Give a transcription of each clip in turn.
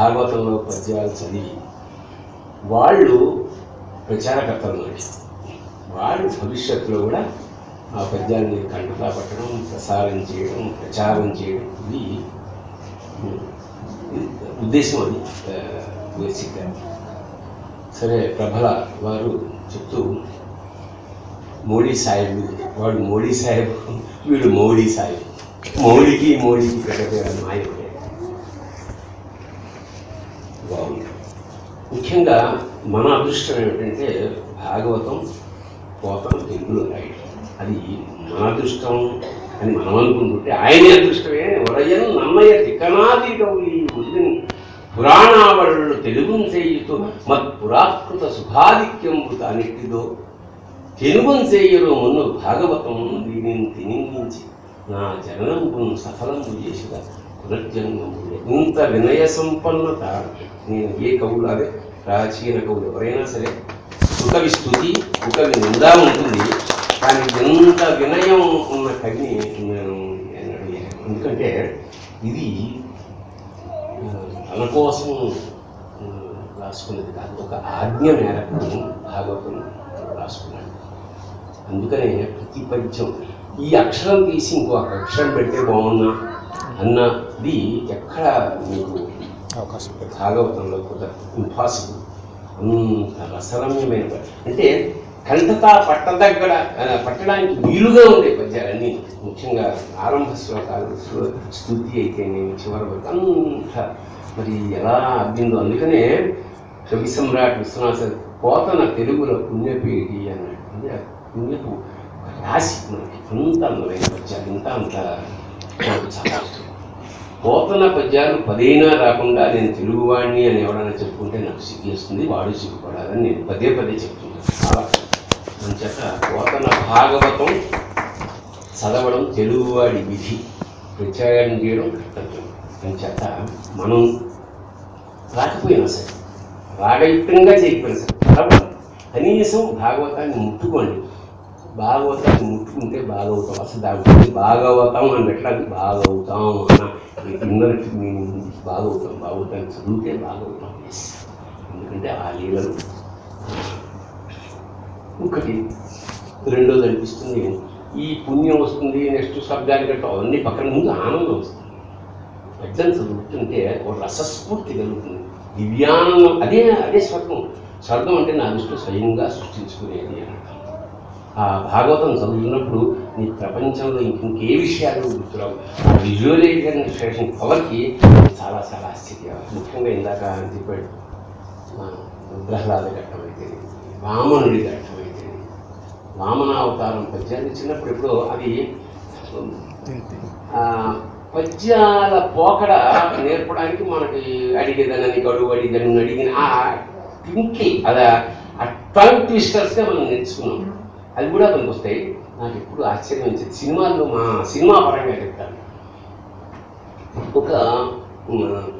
భాగవతంలో పద్యాలు చదివి వాళ్ళు ప్రచారకర్తలు మాట వాళ్ళు భవిష్యత్తులో కూడా ఆ పద్యాన్ని కంటతా పట్టడం ప్రసారం చేయడం ప్రచారం చేయడం ఇది ఉమ్, ఇది ఉద్దేశం అది. బేసిక్గా సరే ప్రభల వారు చెప్తూ మోడీ సాహెబ్ వాడు మోడీ సాహెబ్ వీడు మోడీ సాహెబ్. మోడీకి మోడీకి పెట్టే మాయ ఒకటే. బాగుంది ముఖ్యంగా మన అదృష్టం ఏమిటంటే భాగవతం పోతం తెలుగులో రాయడం అది మన అదృష్టం అని మనం అనుకుంటుంటే ఆయనే అదృష్టమే. ఉదయం నన్నయ్య తికనాది గౌరీ ఉదిన్ పురాణావళులు తెలుగును చేయుతూ మత్ పురాకృత శుభాధిక్యంబు తానిట్టిదో తెలుగుని చేయరు మున్ను భాగవతం దీనిని తినించి నా జననంబు సఫలంబు చేసిన పునర్జన్మము ఇంత వినయ సంపన్నత నేను ఏ కవులు అదే ప్రాచీన కవులు ఎవరైనా సరే ఒకవి స్థుతి ఒకవి నింద ఉంటుంది. కానీ ఎంత వినయం ఉన్న కవిని నేను ఎందుకంటే ఇది తన కోసం రాసుకున్నది కాదు. ఒక ఆజ్ఞ మేరకు భాగవతం రాసుకున్నాడు. అందుకనే ప్రతి పద్యం ఈ అక్షరం తీసి ఇంకో అక్షరం పెడితే బాగున్నా అన్నది ఎక్కడ మీకు అవకాశం. భాగవతంలో కూడా ఇంపాసిబుల్ అంత రసరమ్యమైన అంటే కంటతా పట్టదగ్గడ పట్టడానికి వీలుగా ఉండే పద్యాలన్నీ ముఖ్యంగా ఆరంభ శ్లోకాలు శ్లో- స్తుతి అయితేనేమి చివరి వరకు అంత మరి ఎలా అబ్బిందో అందుకనే కవి సమ్రాట్ విశ్వనాథ పోతన తెలుగులో పుణ్యపీడి అన్నాడు అంటే పుణ్యపు రాశి మనకి అంత అందమైన పద్యాలు ఇంత అంత చాలా ఇష్టం పద్యాలు పదైనా రాకుండా నేను తెలుగువాడిని అని ఎవరైనా చెప్పుకుంటే నాకు సిగ్గేస్తుంది వాడు సిగ్గుపడాలని నేను పదే పదే చెప్తున్నాను. చాలా అంచేత పోతన భాగవతం చదవడం తెలుగువాడి విధి ప్రచారం చేయడం కర్తవ్యం. అంచేత మనం రాకపోయినా సరే రాగయుక్తంగా చేయకపోయినా సరే చదవండి. కనీసం భాగవతాన్ని ముట్టుకోండి. భాగవతం ముట్టుకుంటే భాగవతం అసలు దాని గురించి భాగవతం అని పెట్టడానికి భాగవతం అన్న ఈ కిందకి మీనింగ్ భాగవతం భాగవతాన్ని చదివితే భాగవతం. ఎందుకంటే ఆ లీలలు ఒకటి రెండోది అనిపిస్తుంది ఈ పుణ్యం వస్తుంది నెక్స్ట్ శబ్దానికి అంటే అవన్నీ పక్కన ముందు ఆనందం వస్తుంది. పద్యం చదువుతుంటే ఒక రసస్ఫూర్తి కలుగుతుంది. దివ్యానందం అదే అదే స్వర్గం. స్వర్గం అంటే నా దృష్టిలో స్వయంగా సృష్టించుకునేది అన్నమాట ఆ భాగవతం చదువుతున్నప్పుడు నీ ప్రపంచంలో ఇంకే విషయాలు గుర్తురావు. ఆ విజువలైజేషన్ పవర్కి చాలా చాలా ఆశ్చర్య. ముఖ్యంగా ఇందాక చెప్పాడు ప్రహ్లాద ఘట్టం అయితే వామనుడి ఘట్టం అయితే వామనావతారం పద్యాలు చిన్నప్పుడు ఎప్పుడో అది పద్యాల పోకడ నేర్పడానికి మనకి అడిగేదాన్ని గడువు అడిగదని అడిగిన ఆ పింకి అదా ఆ టంగ్ ట్విస్టర్స్గా మనం నేర్చుకున్నాం. అది కూడా మనకు వస్తాయి నాకు ఎప్పుడు ఆశ్చర్యం ఇచ్చేది సినిమాల్లో మా సినిమా పరంగా చెప్తాను. ఒక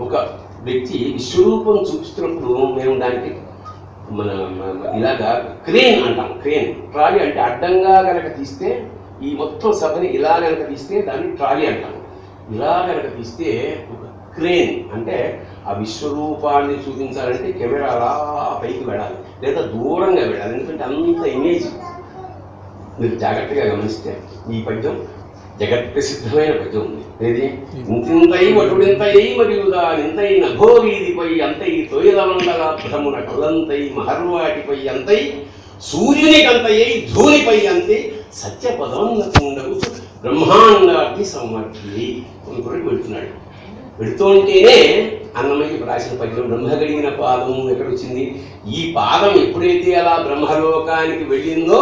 ఒక వ్యక్తి విశ్వరూపం చూపిస్తున్నప్పుడు మేము దానికి మన- ఇలాగా క్రేన్ అంటాం క్రేన్. ట్రాలీ అంటే అడ్డంగా కనుక తీస్తే ఈ మొత్తం సభని ఇలా కనుక తీస్తే దాన్ని ట్రాలీ అంటాం. ఇలా కనుక తీస్తే ఒక క్రేన్ అంటే ఆ విశ్వరూపాన్ని చూపించాలంటే కెమెరా అలా పైకి వెళ్ళాలి లేదా దూరంగా వెళ్ళాలి ఎందుకంటే అంత ఇమేజ్. మీరు జాగ్రత్తగా గమనిస్తే ఈ పద్యం జగత్ ప్రసిద్ధమైన పద్యం ఉంది. ఏది? ఇంతింతై వటుడింతై మరియు దానింతై నభోవీధిపై అంతై తొయిలమండలాభ్రమున కలంతై మహర్వాటిపై అంతై సూర్యునికంతయై ధూనిపై అంతే సత్యపదోన్నతుండగు బ్రహ్మాండార్థి సమర్థి కొన్ని కూడా పెడుతున్నాడు పెడుతుంటేనే అన్నమయ్య రాసిన పద్యం బ్రహ్మ కలిగిన పాదం ఎక్కడొచ్చింది? ఈ పాదం ఎప్పుడైతే అలా బ్రహ్మలోకానికి వెళ్ళిందో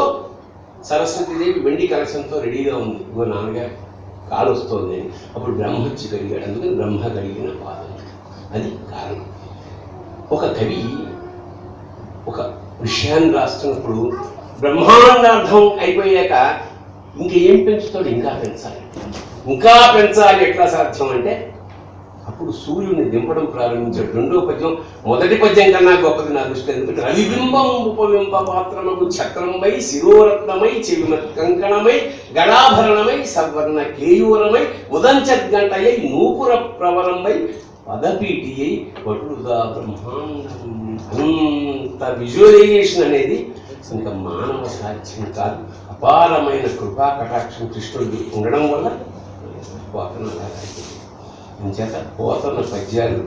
సరస్వతీదేవి వెండి కలెక్షన్తో రెడీగా ఉంది. ఇగో నాన్నగారు కాలు వస్తుంది. అప్పుడు బ్రహ్మ వచ్చి కలిగాడు. అందుకని బ్రహ్మ కలిగిన పాదం అది కారణం. ఒక కవి ఒక విషయాన్ని రాస్తున్నప్పుడు బ్రహ్మాండార్థం అయిపోయాక ఇంకేం పెంచుతాడు? ఇంకా పెంచాలి. ఇంకా పెంచాలి. ఎట్లా సాధ్యం అంటే అప్పుడు సూర్యుడిని దింపడం ప్రారంభించాడు. రెండో పద్యం మొదటి పద్యం కన్నా గొప్పది నా దృష్టి ఎందుకంటే రవిబింబం ఉపబింబ పాత్రమకు చక్రంపై శిరోరత్నమై చెవిమత్ కంకణమై గడాభరణమై సవర్ణ కేయూరమై ఉదంచద్గంటయై నూపుర ప్రవరంపై పదపీటి అయి పటుగా బ్రహ్మాండం అంత విజువలైజేషన్ అనేది ఇంకా మానవ సాధ్యం కాదు. అపారమైన కృపా కటాక్షం కృష్ణుడు ఉండడం వల్ల పోతన అలా చేత పోతున్న పోతన పద్యాలు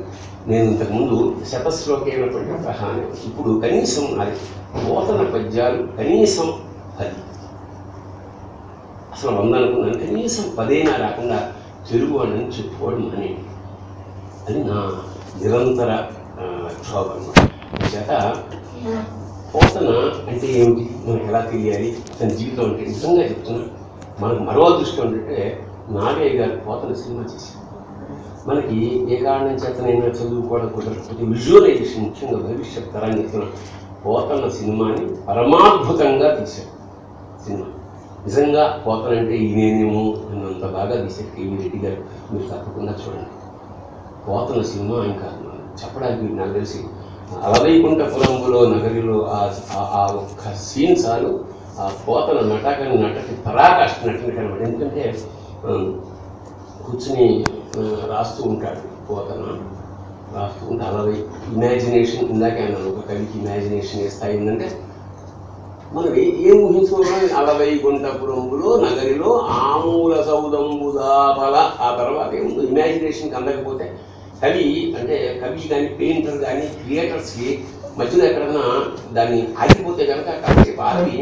నేను ఇంతకుముందు శతశ్లోకైనటువంటి ప్రహాని ఇప్పుడు కనీసం అది పోతన పద్యాలు కనీసం పది. అసలు వంద అనుకున్నాను. కనీసం పదైనా రాకుండా తెలుగు అని చెప్పుకోవడం అని అది నా నిరంతర ఆ, క్షోభ చేత పోతన అంటే ఏమిటి? మనకు ఎలా తెలియాలి? తన జీవితం అంటే నిజంగా చెప్తున్నా. మనకు మరో దృష్టి ఏంటంటే నాగయ్య గారు పోతన సినిమా చేసింది మనకి ఏ కారణం చేతనైనా చదువుకోవడం కుదరకపోతే విజువలైజేషన్ ముఖ్యంగా భవిష్యత్ తరాన్ని ఇస్తున్న పోతన సినిమాని పరమాద్భుతంగా తీశారు సినిమా. నిజంగా పోతనంటే ఇదేనేమో అన్నంత బాగా తీశారు కేవీ రెడ్డి గారు. మీరు తప్పకుండా చూడండి. పోతన సినిమా ఇంకా చెప్పడానికి నాకు తెలిసి అలవైకుంఠపురంలో నగరిలో ఆ- ఆ- ఆ ఒక్క సీన్ చాలు. ఆ పోతన నటకని నటకి పరాకాష్ట నటన కనబడి ఎందుకంటే కూర్చుని రాస్తూ ఉంటాడు పోతన. రాస్తూ ఉంటే. అలవై ఇమాజినేషన్ ఇందాక అన్నాను ఒక కవికి ఇమాజినేషన్ ఏ స్థాయి మనం ఏం ఊహించుకోవాలి అలవై గుంటపురంబులో నగరిలో ఆమూల సౌదంబుదాబల ఆ తర్వాత ఏముందో? ఇమాజినేషన్కి అందకపోతే కవి అంటే కవి కానీ పెయింటర్ కానీ క్రియేటర్స్కి మధ్యలో ఎక్కడన్నా దాన్ని ఆగిపోతే కనుక కవి ఆగి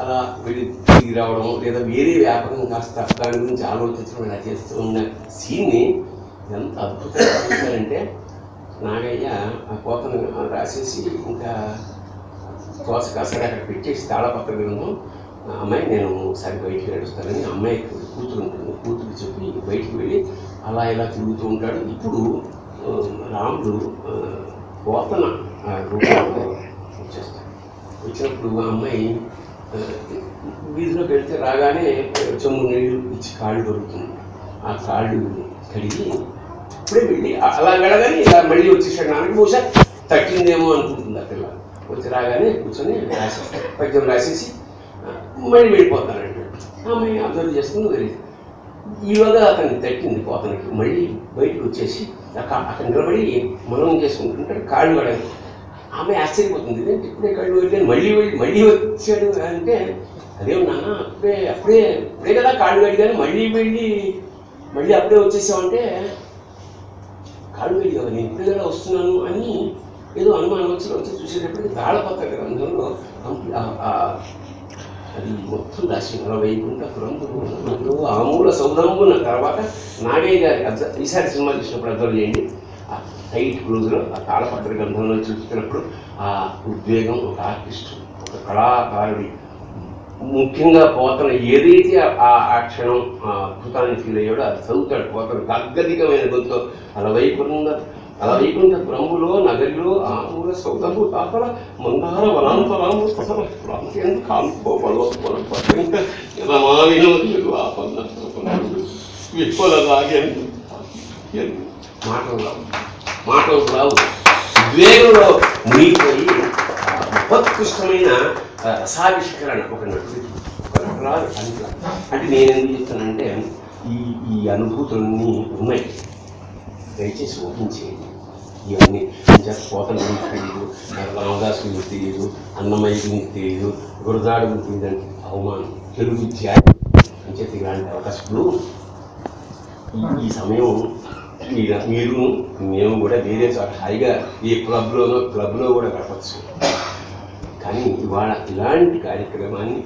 అలా వెళ్ళి తిరిగి రావడం లేదా వేరే వ్యాపారం కాస్త దాని గురించి ఆలోచించడం ఇలా చేస్తూ ఉన్న సీన్ని ఎంత అద్భుతంగా చూశారంటే నాగయ్య ఆ కోతను రాసేసి ఇంకా కోస కాసరి అక్కడ పెట్టేసి తాళపత్ర గ్రంథం ఆ అమ్మాయి నేను ఒకసారి బయటికి నడుస్తానని అమ్మాయి కూతురు ఉంటుంది కూతురు చెప్పి బయటికి వెళ్ళి అలా ఇలా తిరుగుతూ ఉంటాడు. ఇప్పుడు రాముడు కోతన రూపంలో వచ్చేస్తాడు. వచ్చినప్పుడు ఆ అమ్మాయి వీధిలోకి వెళ్తే రాగానే చెమ్ము నీళ్ళు ఇచ్చి కాళ్ళు దొరుకుతుంది. ఆ కాళ్ళు కడిగి ఇప్పుడే వెళ్ళి అలా వెళ్ళగానే ఇలా మళ్ళీ వచ్చేసాడు బహుశా తట్టిందేమో అనుకుంటుంది ఆ పిల్ల. వచ్చి రాగానే కూర్చొని రాసేస్తాడు పద్యం రాసేసి మళ్ళీ వెళ్ళిపోతానంటాడు. ఆమె అబ్జర్వ్ చేస్తుంది వెళ్ళి ఈలోగా అతన్ని తట్టింది పోతనకి. మళ్ళీ బయటకు వచ్చేసి అక్కడ అక్కడ నిలబడి మనం చేసుకుంటుంటాడు కాళ్ళు కడగదు ఆమె ఆశ్చర్యపోతుంది. ఇదేంటి ఇప్పుడే కళ్ళు వెళ్ళాను మళ్ళీ వెళ్ళి మళ్ళీ వచ్చాడు అంటే అదేం నాన్న అప్పుడే అప్పుడే ఇప్పుడే కదా కాళ్ళు కడిగాను. మళ్ళీ వెళ్ళి మళ్ళీ అప్పుడే వచ్చేసావంటే కాళ్ళు వెళ్ళి నేను ఇప్పుడే కదా వస్తున్నాను? అని ఏదో అనుమానం వచ్చి వచ్చి చూసేటప్పటికి తాళపత్ర గ్రంథంలో అది మొత్తం రాసి వైకుంఠ పురంలో ఆమూల సౌదంబున్న తర్వాత నాగయ్య గారి ఈసారి సినిమా చూసినప్పుడు అర్థం చేయండి టైట్ క్లోజ్లో ఆ తాళపత్ర గ్రంథంలో చూస్తున్నప్పుడు ఆ ఉద్వేగం ఒక ఆర్టిస్ట్ ఒక కళాకారుడి ముఖ్యంగా పోతన ఏదైతే ఆ- క్షణం అద్భుతాన్ని ఫీల్ అయ్యాడో అది చదువుతాడు. పోతన గద్గదికమైన గొంతుతో అలా వైకుంఠ అలా వైకుంఠ బ్రహ్ములో నగరిలో ఆమూల సౌదము తాపల మందార వనాంతరాము ససల ప్రాంతేందు కాంతిపోపలో రమావినోదులు ఆపన్న విఫల రాగేందు మాటలు రావు. మాటలు రావు. ఉద్వేగంలో మునిగిపోయి ఆ మహోత్కృష్టమైన రసావిష్కరణ ఒక నటుడికి రాదు నటురాలు అంటే నేను ఎందుకు చెప్తానంటే ఈ ఈ అనుభూతులన్నీ ఉన్నాయి. దయచేసి ఊహించేయండి ఇవన్నీ చేత కోతల గురించి తెలియదు రామదాస్ గురించి తెలియదు అన్నమయ్య గురించి తెలియదు గురదాడు గురించి తెలియదు అవమానం. తెలుగు జాతి అని చెప్పి ఇలాంటి అవకాశం ఈ సమయం మీరు మీరు మేము కూడా వేరే చోట హాయిగా ఏ క్లబ్లోనో క్లబ్లో కూడా గడపచ్చు. కానీ ఇవాళ ఇలాంటి కార్యక్రమాన్ని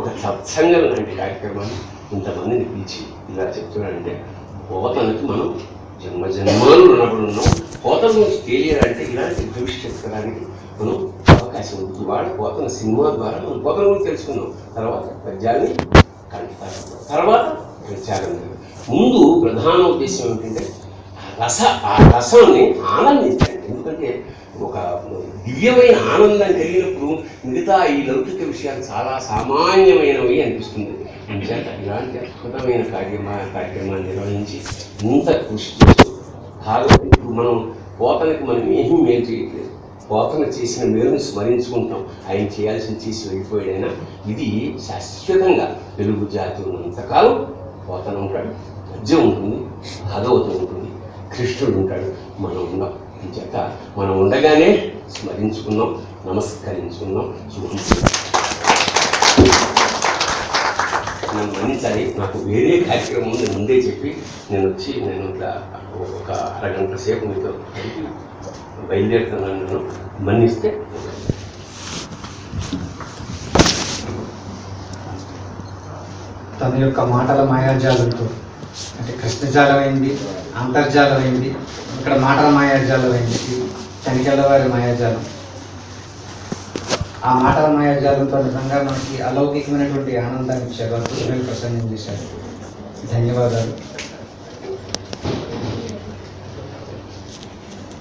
ఒక సత్సంగం లాంటి కార్యక్రమాన్ని ఇంతమందిని పిలిచి ఇలా చెప్తున్నారంటే పోతనకి మనం జన్మ జన్మాలు ఉన్నప్పుడు ఉన్నాం. పోతన నుంచి తేలియాలంటే ఇలాంటి భవిష్యత్ తరానికి మనం అవకాశం ఉంది. ఇవాళ పోతన సినిమా ద్వారా మనం పోతన గురించి తెలుసుకున్నాం. తర్వాత పద్యాన్ని కంటారు తర్వాత ప్రచారం ముందు ప్రధాన ఉద్దేశం ఏంటంటే రస ఆ రసాన్ని ఆనందించండి. ఎందుకంటే ఒక దివ్యమైన ఆనందం కలిగినప్పుడు మిగతా ఈ లౌకిక విషయాలు చాలా సామాన్యమైనవి అనిపిస్తుంది. అంచేత ఇలాంటి అద్భుతమైన కార్యమా కార్యక్రమాన్ని నిర్వహించి ఇంత కృషి చేస్తూ భాగవతం ఇప్పుడు మనం పోతనకి మనం ఏమీ మేలు చేయట్లేదు. పోతన చేసిన మేలును స్మరించుకుంటాం. ఆయన చేయాల్సిన చేసి వెళ్ళిపోయాడైనా ఇది శాశ్వతంగా తెలుగు జాతి ఉన్నంతకాలం పోతన ఉంటాడు. మధ్య ఉంటుంది భాగవతం ఉంటుంది. కృష్ణుడు ఉంటాడు. మనం ఉన్నాం చేత మనం ఉండగానే స్మరించుకున్నాం నమస్కరించుకున్నాం శుభం. నన్ను మన్నించాలి. నాకు వేరే కార్యక్రమం ఉంది ముందే చెప్పి నేను వచ్చి నేను ఇట్లా ఒక అరగంట సేపు మీతో బయలుదేరుతున్నాను. నేను మన్నిస్తే తన యొక్క మాటల మాయాజాలంతో అంటే కృష్ణజాలమైంది అంతర్జాలమైంది ఇక్కడ మాటల మాయాజాలమైంది చనికెళ్ళ వారి మాయాజాలం. ఆ మాటల మాయాజాలంతో నిజంగా మనకి అలౌకికమైనటువంటి ఆనందాన్ని ఇచ్చారు అద్భుతమైన ప్రసన్నం చేశారు. ధన్యవాదాలు.